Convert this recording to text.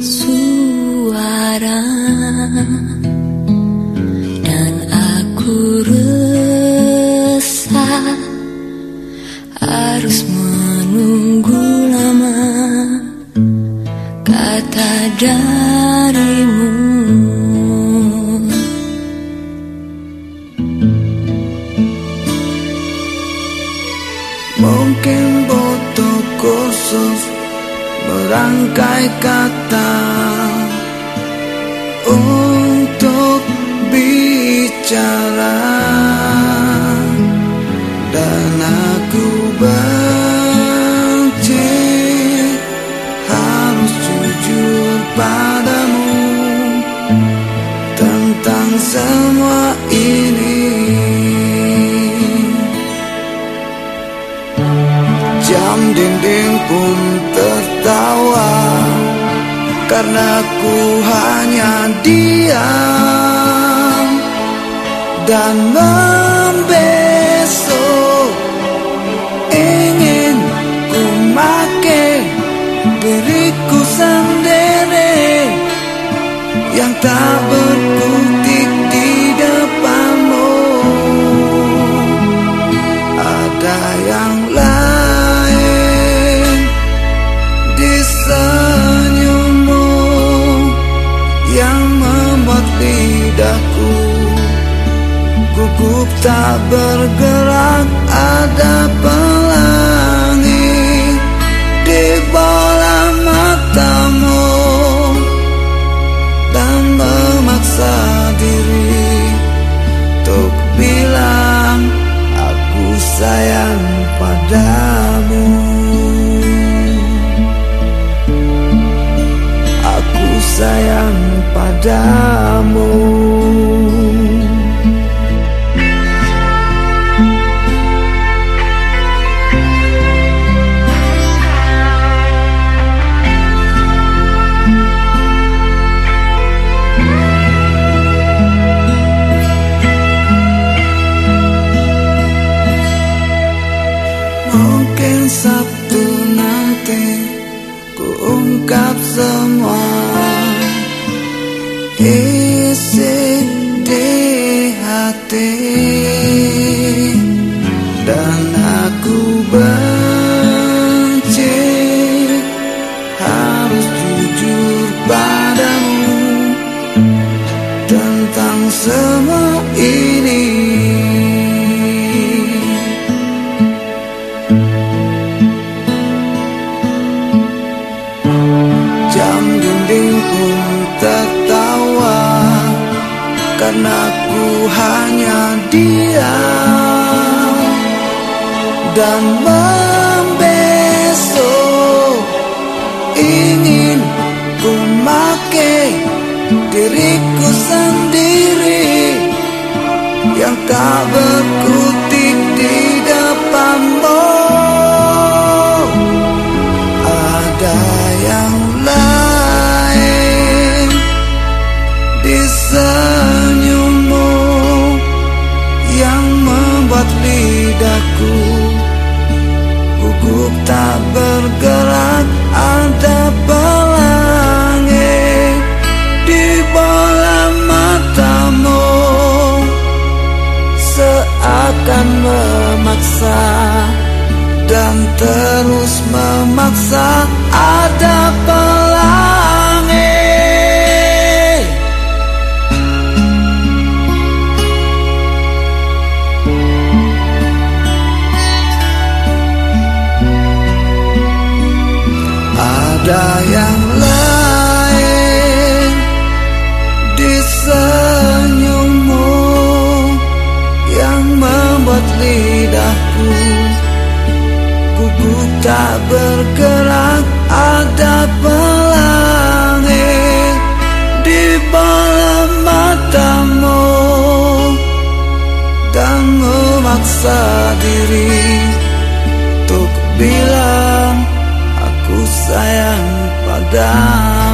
suara dan aku resah harus menunggu lama kata darimu Mungkin butuh khusus Merangkai kata Untuk bicara. Dan aku benci Harus jujur padamu Tentang semua ini. Jam dinding pun Karena ku hanya diam Dan membesok. Ingin ku make diriku sendiri Yang tak berkutik di depanmu. Ada yang lidahku Gugup tak bergerak Ada pelangi di bola matamu Dan memaksa diri Untuk bilang Aku sayang padamu. Aku sayang padamu Mungkin Sabtu nanti ku ungkap semua isi di hati Karena ku hanya diam Dan membesok. Ingin ku make diriku sendiri Yang tak berkutik di depanmu dan terus memaksa ada pelangi tak bergerak ada pelangi di bola matamu. Dan memaksa diri untuk bilang aku sayang padamu